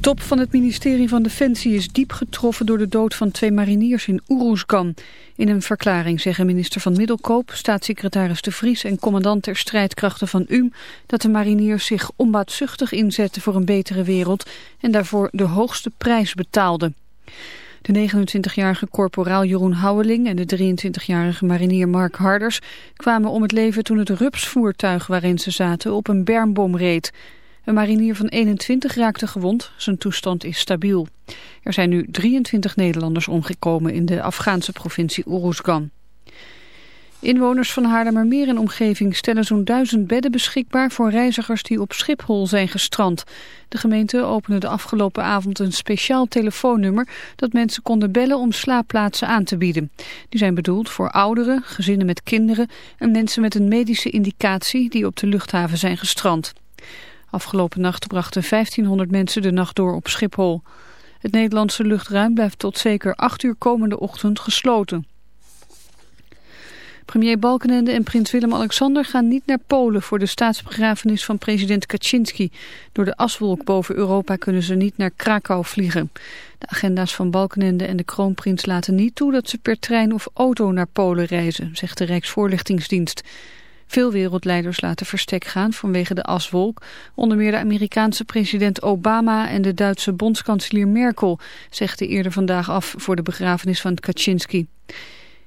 Top van het ministerie van Defensie is diep getroffen door de dood van twee mariniers in Oeroesgan. In een verklaring zeggen minister van Middelkoop, staatssecretaris De Vries en commandant der strijdkrachten van UM dat de mariniers zich onbaatzuchtig inzetten voor een betere wereld en daarvoor de hoogste prijs betaalden. De 29-jarige korporaal Jeroen Houweling en de 23-jarige marinier Mark Harders kwamen om het leven toen het rupsvoertuig waarin ze zaten op een bermbom reed. Een marinier van 21 raakte gewond. Zijn toestand is stabiel. Er zijn nu 23 Nederlanders omgekomen in de Afghaanse provincie Uruzgan. Inwoners van Haarlemmermeer en omgeving stellen zo'n duizend bedden beschikbaar voor reizigers die op Schiphol zijn gestrand. De gemeente opende de afgelopen avond een speciaal telefoonnummer dat mensen konden bellen om slaapplaatsen aan te bieden. Die zijn bedoeld voor ouderen, gezinnen met kinderen en mensen met een medische indicatie die op de luchthaven zijn gestrand. Afgelopen nacht brachten 1500 mensen de nacht door op Schiphol. Het Nederlandse luchtruim blijft tot zeker 8 uur komende ochtend gesloten. Premier Balkenende en prins Willem-Alexander gaan niet naar Polen voor de staatsbegrafenis van president Kaczynski. Door de aswolk boven Europa kunnen ze niet naar Krakau vliegen. De agenda's van Balkenende en de kroonprins laten niet toe dat ze per trein of auto naar Polen reizen, zegt de Rijksvoorlichtingsdienst. Veel wereldleiders laten verstek gaan vanwege de aswolk. Onder meer de Amerikaanse president Obama en de Duitse bondskanselier Merkel zegden eerder vandaag af voor de begrafenis van Kaczynski.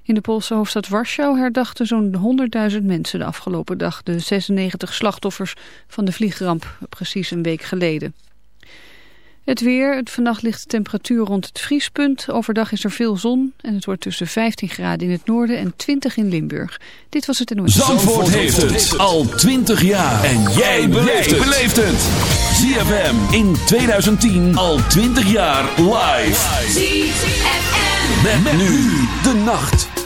In de Poolse hoofdstad Warschau herdachten zo'n 100.000 mensen de afgelopen dag de 96 slachtoffers van de vliegramp, precies een week geleden. Het weer, het vannacht ligt de temperatuur rond het vriespunt. Overdag is er veel zon en het wordt tussen 15 graden in het noorden en 20 in Limburg. Dit was het in Zandvoort, Zandvoort heeft het al 20 jaar. En jij beleeft het. ZFM in 2010 al 20 jaar live. ZFM. met nu de nacht.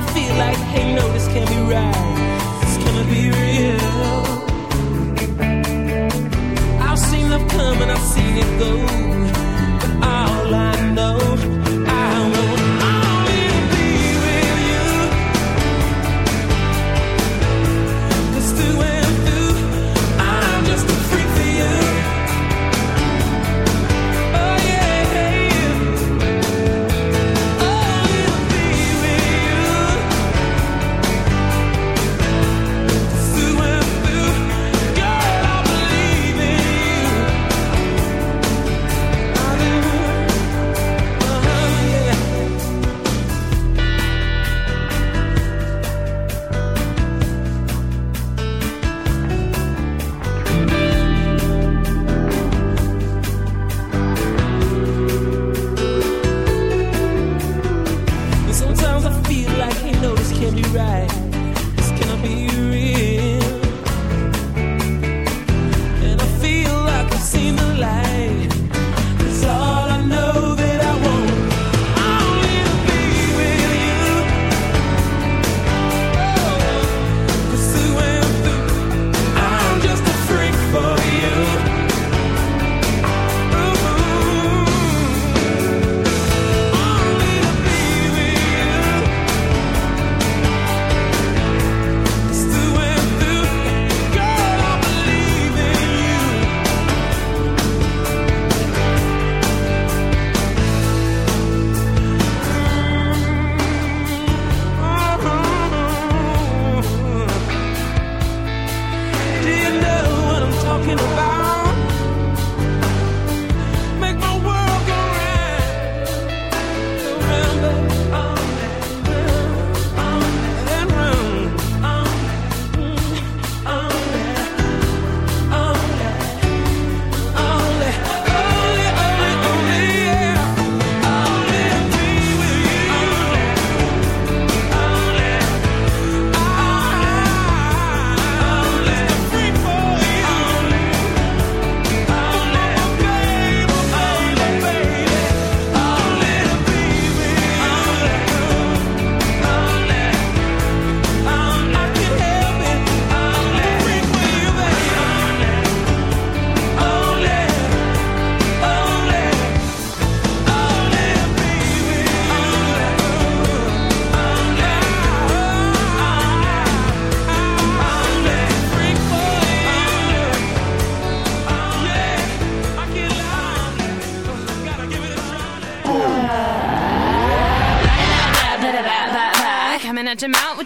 I feel like, hey, no, this can't be right. This can't be real. I've seen love come and I've seen it go.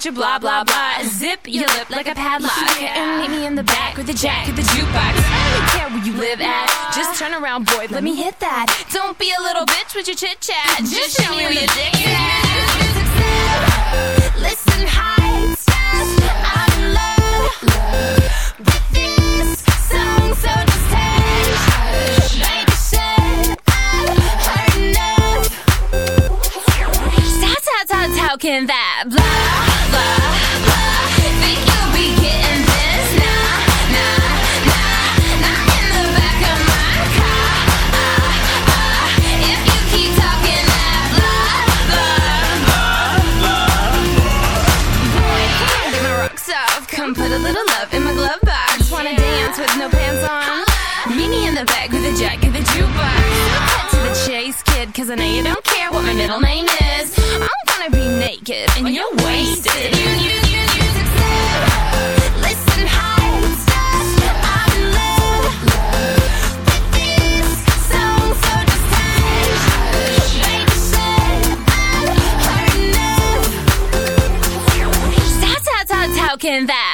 With your blah, blah, blah. Zip your lip like a padlock. And meet me in the back with the jack of the jukebox. I don't care where you live at. Just turn around, boy, let me hit that. Don't be a little bitch with your chit chat. Just show me where your dick is. Listen, high, I'm in love with this song, so just hush. Baby said I've heard enough. Stop, stop, stop talking that the back with a jack of the jukebox. Cut to the chase, kid, cause I know you don't care what my middle name is. I'm gonna be naked and you're wasted. You, you, you, said, listen, high stuff. I'm in love this talking that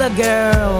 other girl.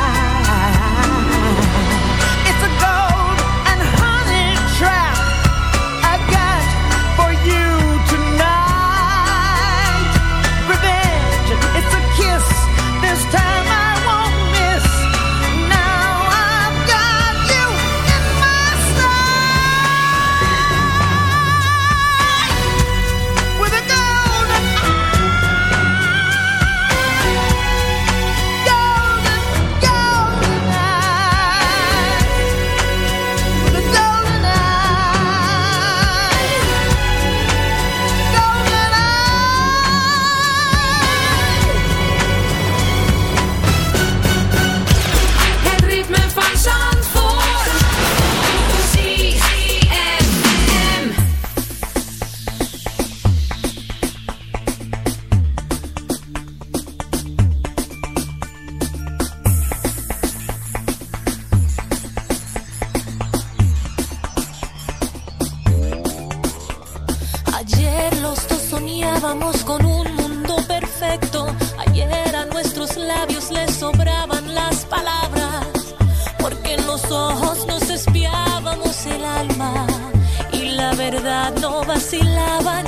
verdad no vacilaba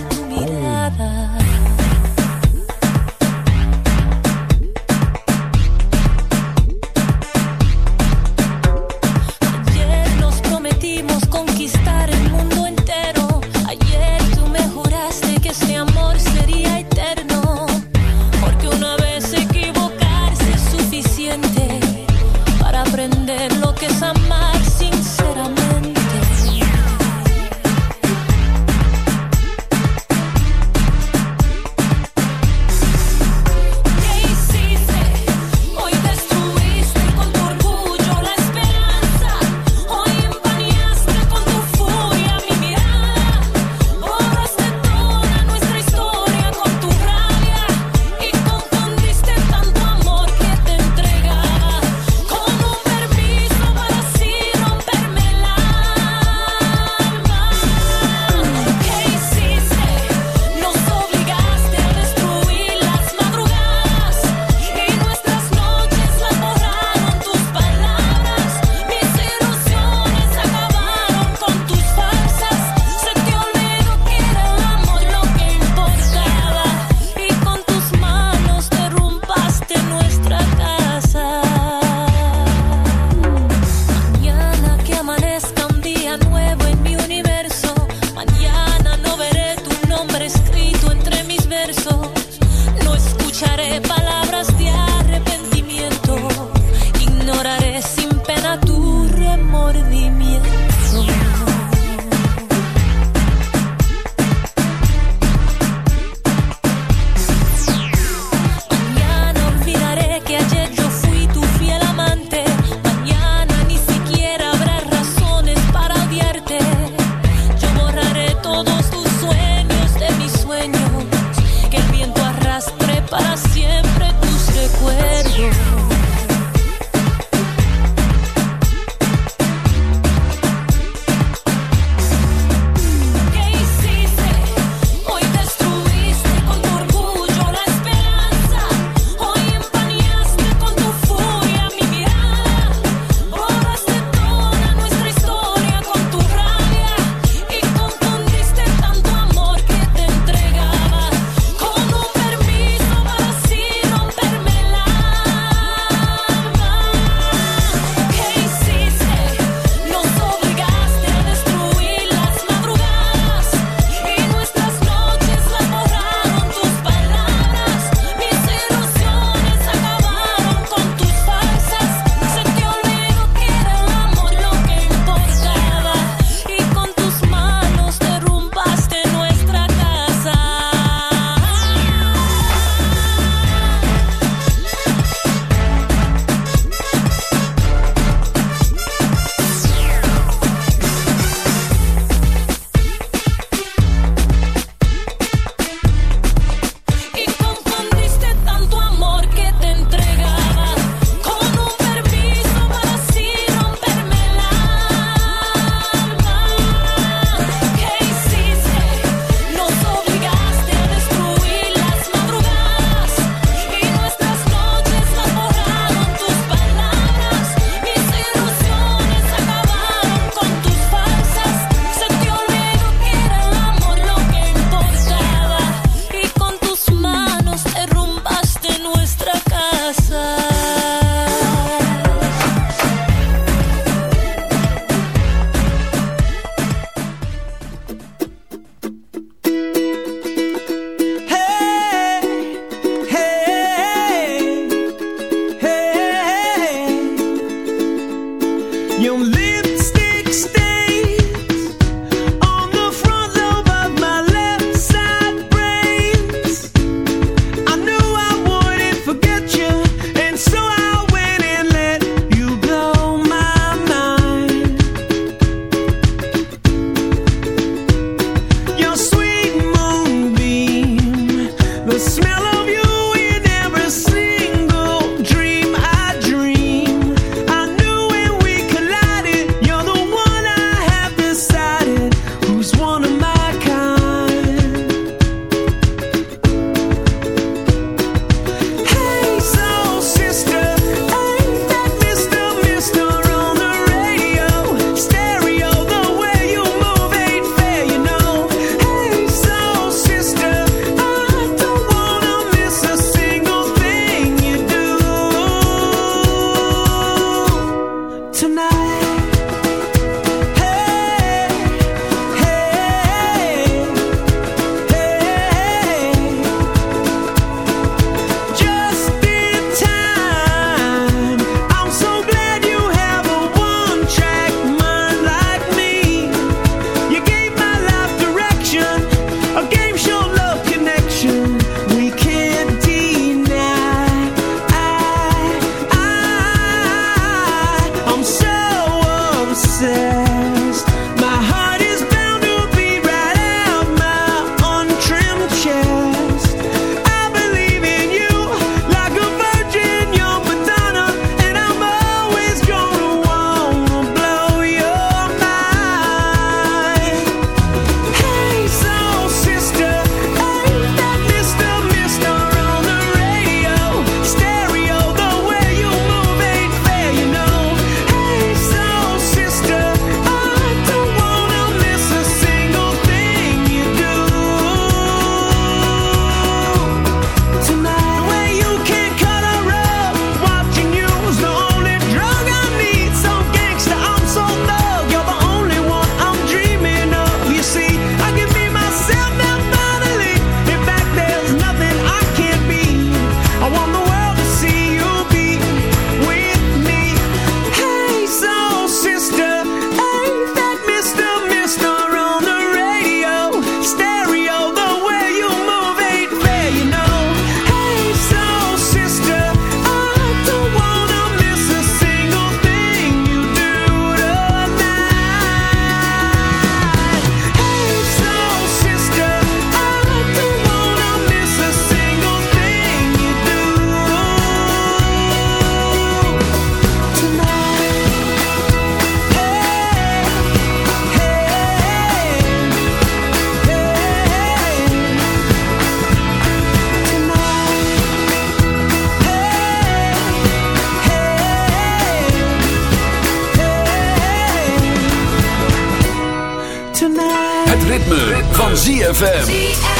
van ZFM.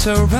to run.